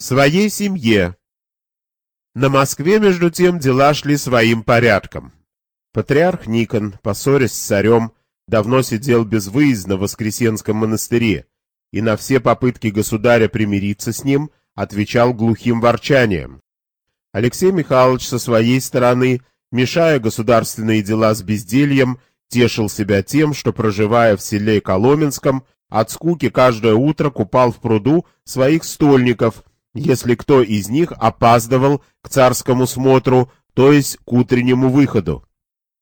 Своей семье. На Москве, между тем, дела шли своим порядком. Патриарх Никон, поссорясь с царем, давно сидел безвыездно в Воскресенском монастыре и на все попытки государя примириться с ним отвечал глухим ворчанием. Алексей Михайлович со своей стороны, мешая государственные дела с бездельем, тешил себя тем, что, проживая в селе Коломенском, от скуки каждое утро купал в пруду своих стольников если кто из них опаздывал к царскому смотру, то есть к утреннему выходу.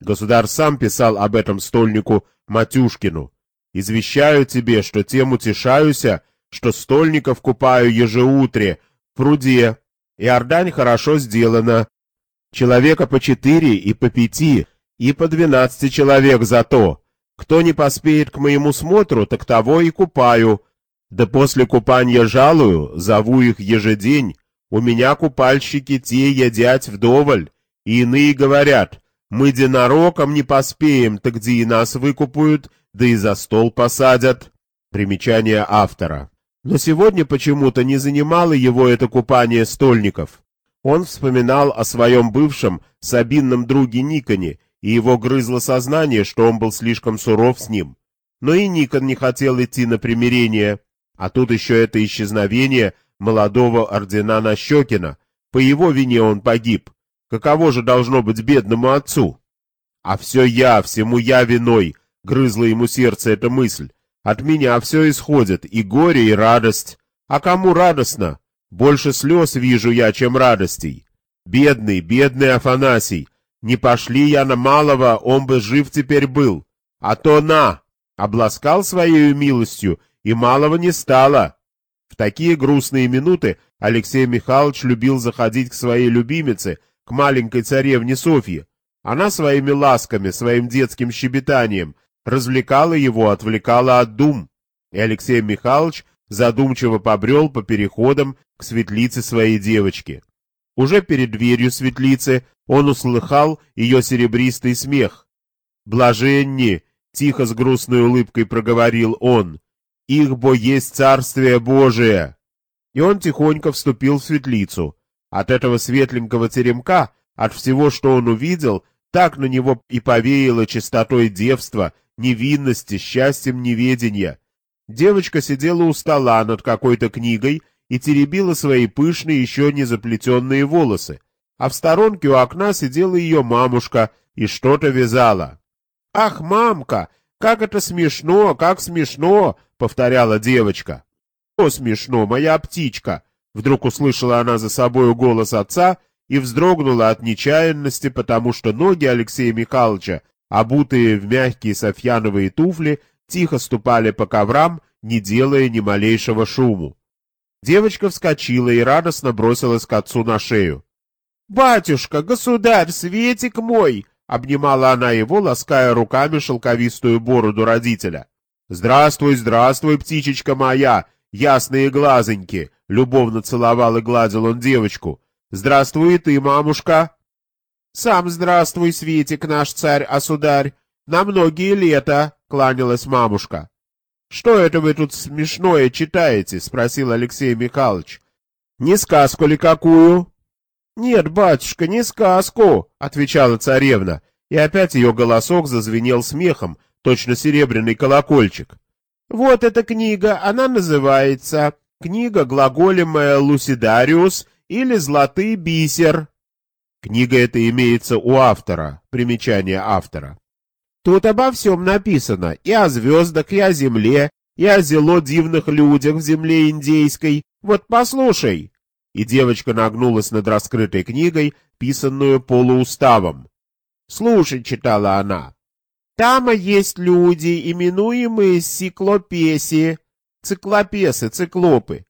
Государь сам писал об этом стольнику Матюшкину. «Извещаю тебе, что тем утешаюся, что стольников купаю ежеутре в пруде, и ордань хорошо сделана. Человека по четыре и по пяти, и по двенадцати человек зато. Кто не поспеет к моему смотру, так того и купаю, да после купания жалую, зову их ежедень. У меня купальщики те едят вдоволь, и иные говорят, мы денароком не поспеем, так где и нас выкупают, да и за стол посадят. Примечание автора. Но сегодня почему-то не занимало его это купание стольников. Он вспоминал о своем бывшем сабинном друге Никоне, и его грызло сознание, что он был слишком суров с ним. Но и Никон не хотел идти на примирение. А тут еще это исчезновение молодого ордена Нащекина. По его вине он погиб. Каково же должно быть бедному отцу? А все я, всему я виной, грызла ему сердце эта мысль. От меня все исходит, и горе, и радость. А кому радостно? Больше слез вижу я, чем радостей. Бедный, бедный Афанасий, не пошли я на малого, он бы жив теперь был. А то на, обласкал своей милостью и малого не стало. В такие грустные минуты Алексей Михайлович любил заходить к своей любимице, к маленькой царевне Софье. Она своими ласками, своим детским щебетанием развлекала его, отвлекала от дум. И Алексей Михайлович задумчиво побрел по переходам к светлице своей девочки. Уже перед дверью светлицы он услыхал ее серебристый смех. «Блаженни!» — тихо с грустной улыбкой проговорил он их бо есть Царствие Божие. И он тихонько вступил в светлицу. От этого светленького теремка, от всего, что он увидел, так на него и повеяло чистотой девства, невинности, счастьем неведения. Девочка сидела у стола над какой-то книгой и теребила свои пышные, еще не заплетенные волосы, а в сторонке у окна сидела ее мамушка и что-то вязала. «Ах, мамка, как это смешно, как смешно!» Повторяла девочка. «О, смешно, моя птичка!» Вдруг услышала она за собою голос отца и вздрогнула от нечаянности, потому что ноги Алексея Михайловича, обутые в мягкие софьяновые туфли, тихо ступали по коврам, не делая ни малейшего шуму. Девочка вскочила и радостно бросилась к отцу на шею. «Батюшка, государь, Светик мой!» — обнимала она его, лаская руками шелковистую бороду родителя. «Здравствуй, здравствуй, птичечка моя, ясные глазоньки!» — любовно целовал и гладил он девочку. «Здравствуй и ты, мамушка!» «Сам здравствуй, Светик, наш царь-осударь! На многие лета!» — кланялась мамушка. «Что это вы тут смешное читаете?» — спросил Алексей Михайлович. «Не сказку ли какую?» «Нет, батюшка, не сказку!» — отвечала царевна, и опять ее голосок зазвенел смехом, точно серебряный колокольчик. Вот эта книга, она называется «Книга глаголемая Лусидариус» или «Златый бисер». Книга эта имеется у автора, примечание автора. Тут обо всем написано, и о звездах, и о земле, и о зело дивных людях в земле индейской. Вот послушай. И девочка нагнулась над раскрытой книгой, писанную полууставом. «Слушай», — читала она, там есть люди, именуемые сиклопеси, циклопесы, циклопы.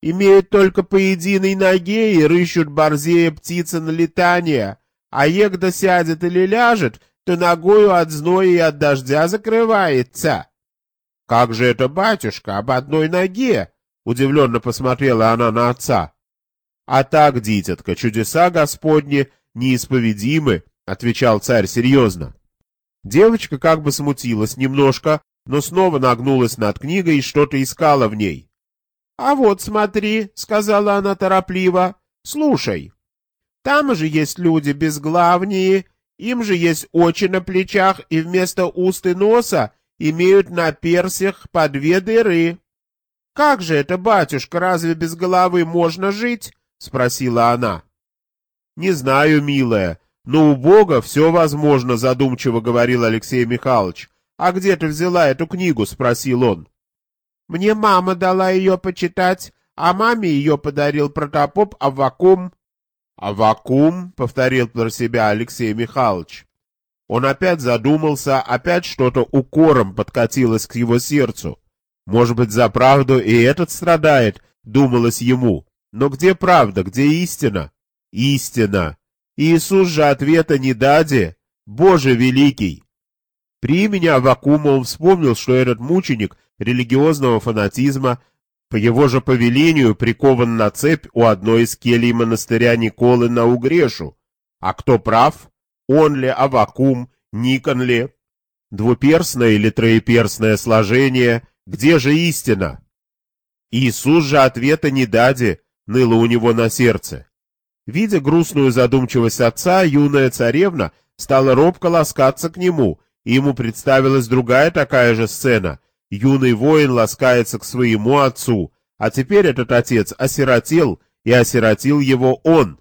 Имеют только по единой ноге и рыщут борзее птицы на летание, а егда сядет или ляжет, то ногою от зноя и от дождя закрывается. — Как же это, батюшка, об одной ноге? — удивленно посмотрела она на отца. — А так, дитятка, чудеса Господни неисповедимы, — отвечал царь серьезно. Девочка как бы смутилась немножко, но снова нагнулась над книгой и что-то искала в ней. А вот смотри, — сказала она торопливо, — слушай. Там же есть люди безглавние, им же есть очи на плечах и вместо уст и носа имеют на персях по две дыры. — Как же это, батюшка, разве без головы можно жить? — спросила она. — Не знаю, милая, но у Бога все возможно, — задумчиво говорил Алексей Михайлович. — А где ты взяла эту книгу? — спросил он. Мне мама дала ее почитать, а маме ее подарил протопоп Аввакум. — Аввакум, — повторил про себя Алексей Михайлович. Он опять задумался, опять что-то укором подкатилось к его сердцу. Может быть, за правду и этот страдает, думалось ему. Но где правда, где истина? Истина. Иисус же ответа не даде. Боже великий! При имени Аввакума он вспомнил, что этот мученик — религиозного фанатизма, по его же повелению прикован на цепь у одной из келий монастыря Николы на Угрешу. А кто прав? Он ли, Авакум, Никон ли? Двуперстное или троеперстное сложение? Где же истина? Иисус же ответа не даде, ныло у него на сердце. Видя грустную задумчивость отца, юная царевна стала робко ласкаться к нему, и ему представилась другая такая же сцена, Юный воин ласкается к своему отцу, а теперь этот отец осиротел, и осиротил его он.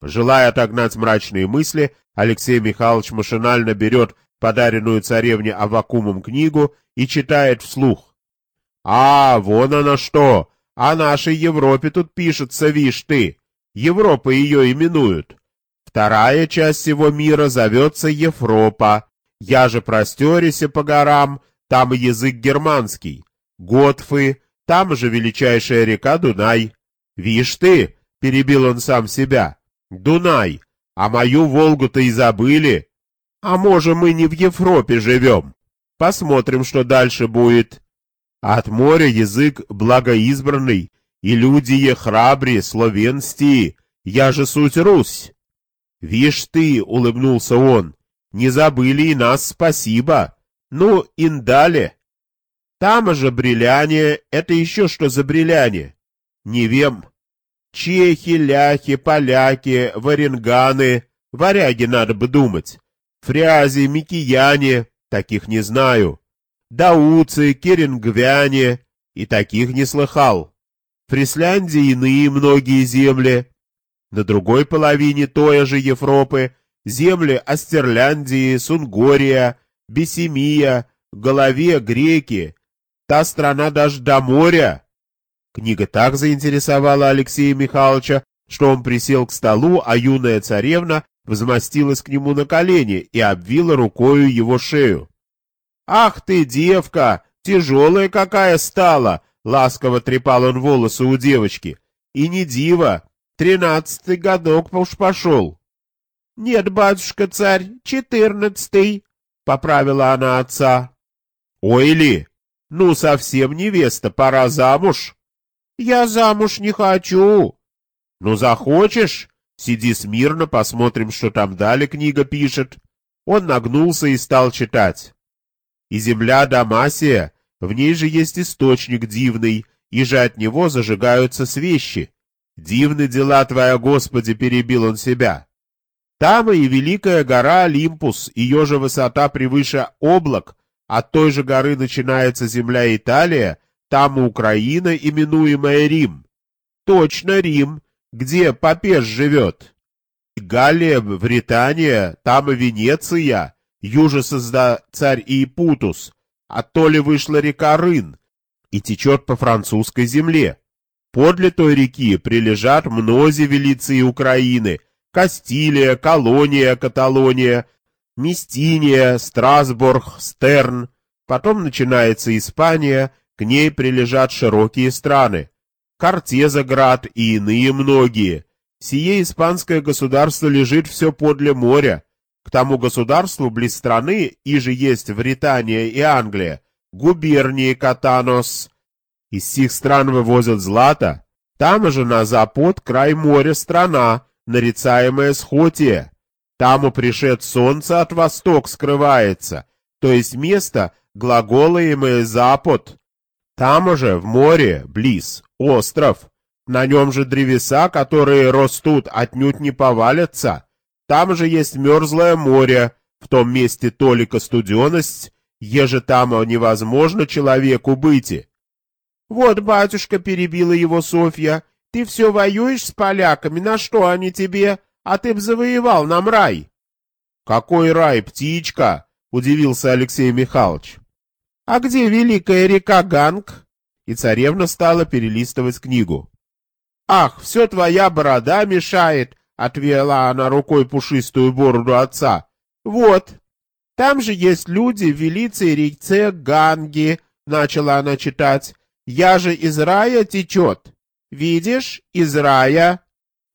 Желая отогнать мрачные мысли, Алексей Михайлович машинально берет подаренную царевне Авакумом книгу и читает вслух. «А, вон она что! О нашей Европе тут пишется, вишь ты! Европа ее именуют. Вторая часть всего мира зовется Европа. Я же простерися по горам, там язык германский. Готфы, там же величайшая река Дунай. Вишь ты, перебил он сам себя, Дунай, а мою Волгу-то и забыли. А может, мы не в Европе живем? Посмотрим, что дальше будет. От моря язык благоизбранный, и люди е храбрые, словенстии, я же суть Русь. Вишь ты, улыбнулся он, не забыли и нас спасибо. Ну, индале. Там же бриляне, это еще что за бриляне? Не вем. Чехи, ляхи, поляки, варенганы, варяги надо бы думать. Фрязи, микияне, таких не знаю. Дауцы, керенгвяне, и таких не слыхал. Фрисляндии иные многие земли. На другой половине той же Европы земли Астерляндии, Сунгория, Бесемия, голове греки, та страна даже до моря. Книга так заинтересовала Алексея Михайловича, что он присел к столу, а юная царевна взмостилась к нему на колени и обвила рукою его шею. «Ах ты, девка, тяжелая какая стала!» — ласково трепал он волосы у девочки. «И не дива, тринадцатый годок уж пошел». «Нет, батюшка-царь, четырнадцатый», поправила она отца. Ой ли, ну совсем невеста, пора замуж. Я замуж не хочу. Ну захочешь, сиди смирно, посмотрим, что там далее книга пишет. Он нагнулся и стал читать. И земля Дамасия, в ней же есть источник дивный, и же от него зажигаются свещи. Дивны дела твоя, Господи, перебил он себя. Там и великая гора Олимпус, ее же высота превыше облак, от той же горы начинается земля Италия, там Украина, именуемая Рим. Точно Рим, где Папеж живет. Галлия, Британия, там и Венеция, юже созда царь Иепутус, а то ли вышла река Рын и течет по французской земле. Подле той реки прилежат мнози велиции Украины, Кастилия, Колония, Каталония, Местиния, Страсбург, Стерн. Потом начинается Испания, к ней прилежат широкие страны. Кортезаград и иные многие. Сие испанское государство лежит все подле моря. К тому государству близ страны, и же есть Британия и Англия, губернии Катанос. Из сих стран вывозят злато. Там же на запад край моря страна, нарицаемое схотие. Таму пришед солнце от восток скрывается, то есть место, глаголаемое запад. Там же, в море, близ, остров. На нем же древеса, которые растут, отнюдь не повалятся. Там же есть мерзлое море, в том месте толика студеность, еже там невозможно человеку быть. Вот, батюшка, перебила его Софья, ты все воюешь с поляками, на что они тебе, а ты б завоевал нам рай. Какой рай, птичка? Удивился Алексей Михайлович. А где великая река Ганг? И царевна стала перелистывать книгу. Ах, все твоя борода мешает, отвела она рукой пушистую бороду отца. Вот, там же есть люди в велице речце Ганги, начала она читать. Я же из рая течет. Видишь, из рая.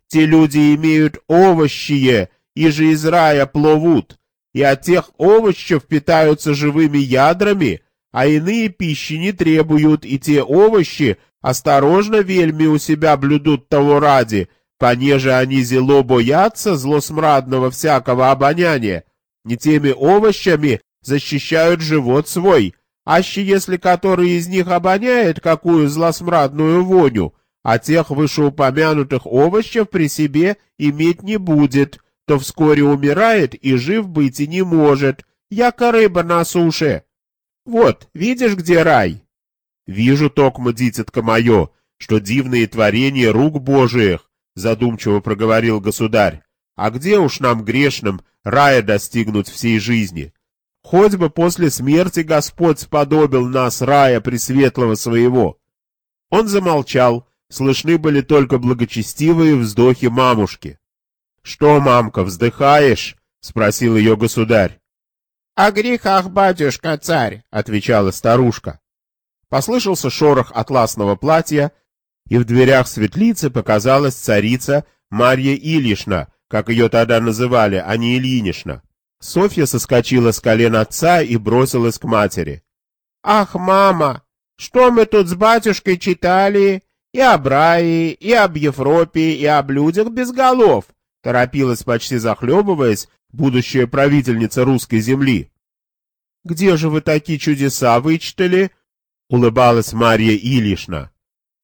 Те люди имеют овощие, и же из рая пловут, и от тех овощев питаются живыми ядрами, а иные пищи не требуют, и те овощи осторожно вельми у себя блюдут того ради, понеже они зело боятся злосмрадного всякого обоняния, не теми овощами защищают живот свой, аще если который из них обоняет какую злосмрадную воню, а тех вышеупомянутых овощев при себе иметь не будет, то вскоре умирает и жив быть и не может, яко рыба на суше. Вот, видишь, где рай? Вижу, токмо, дитятка мое, что дивные творения рук Божиих, задумчиво проговорил государь. А где уж нам грешным рая достигнуть всей жизни? Хоть бы после смерти Господь сподобил нас рая пресветлого своего. Он замолчал, слышны были только благочестивые вздохи мамушки. — Что, мамка, вздыхаешь? — спросил ее государь. — О грехах, батюшка, царь, — отвечала старушка. Послышался шорох атласного платья, и в дверях светлицы показалась царица Марья Ильишна, как ее тогда называли, а не Ильинишна. Софья соскочила с колен отца и бросилась к матери. — Ах, мама, что мы тут с батюшкой читали? И об рае, и об Европе, и об людях без голов, — торопилась, почти захлебываясь, будущая правительница русской земли. — Где же вы такие чудеса вычитали? — улыбалась Марья Ильишна. —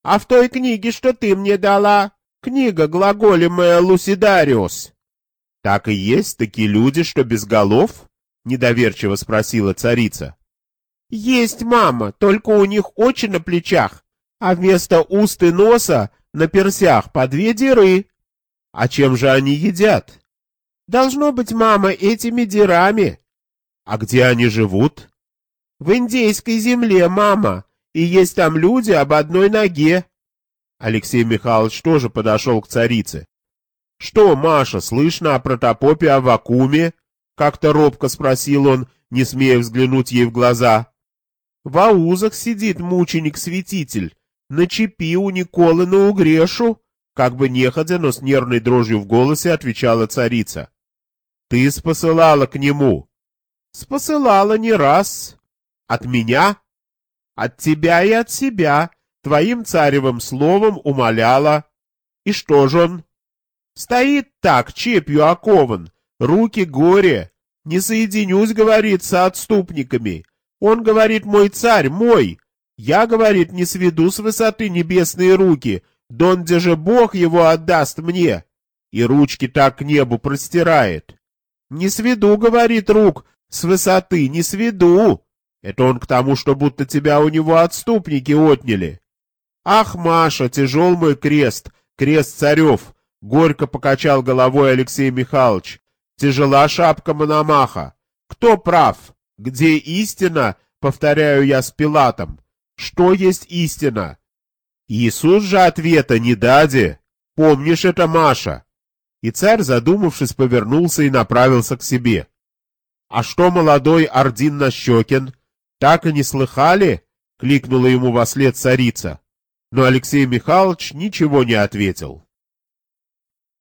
А в той книге, что ты мне дала, книга глаголемая Лусидариус. — Так и есть такие люди, что без голов? — недоверчиво спросила царица. — Есть, мама, только у них очи на плечах, а вместо уст и носа на персях по две дыры. А чем же они едят? Должно быть, мама, этими дырами. А где они живут? В индейской земле, мама, и есть там люди об одной ноге. Алексей Михайлович тоже подошел к царице. — Что, Маша, слышно о протопопе Аввакуме? — как-то робко спросил он, не смея взглянуть ей в глаза. — В аузах сидит мученик-святитель, на чепи у Николы на угрешу, как бы неходя, но с нервной дрожью в голосе отвечала царица. Ты спосылала к нему. Спосылала не раз. От меня? От тебя и от себя. Твоим царевым словом умоляла. И что же он? Стоит так, чепью окован, руки горе. Не соединюсь, говорит, со отступниками. Он говорит, мой царь, мой, я, говорит, не сведу с высоты небесные руки, донде же Бог его отдаст мне. И ручки так к небу простирает. Не сведу, говорит, рук с высоты, не сведу. Это он к тому, что будто тебя у него отступники отняли. Ах, Маша, тяжел мой крест, крест царев, горько покачал головой Алексей Михайлович. Тяжела шапка Мономаха. Кто прав? Где истина, повторяю я с Пилатом? что есть истина. Иисус же ответа не даде. Помнишь это, Маша? И царь, задумавшись, повернулся и направился к себе. А что молодой Ордин Нащекин? Так и не слыхали? Кликнула ему во след царица. Но Алексей Михайлович ничего не ответил.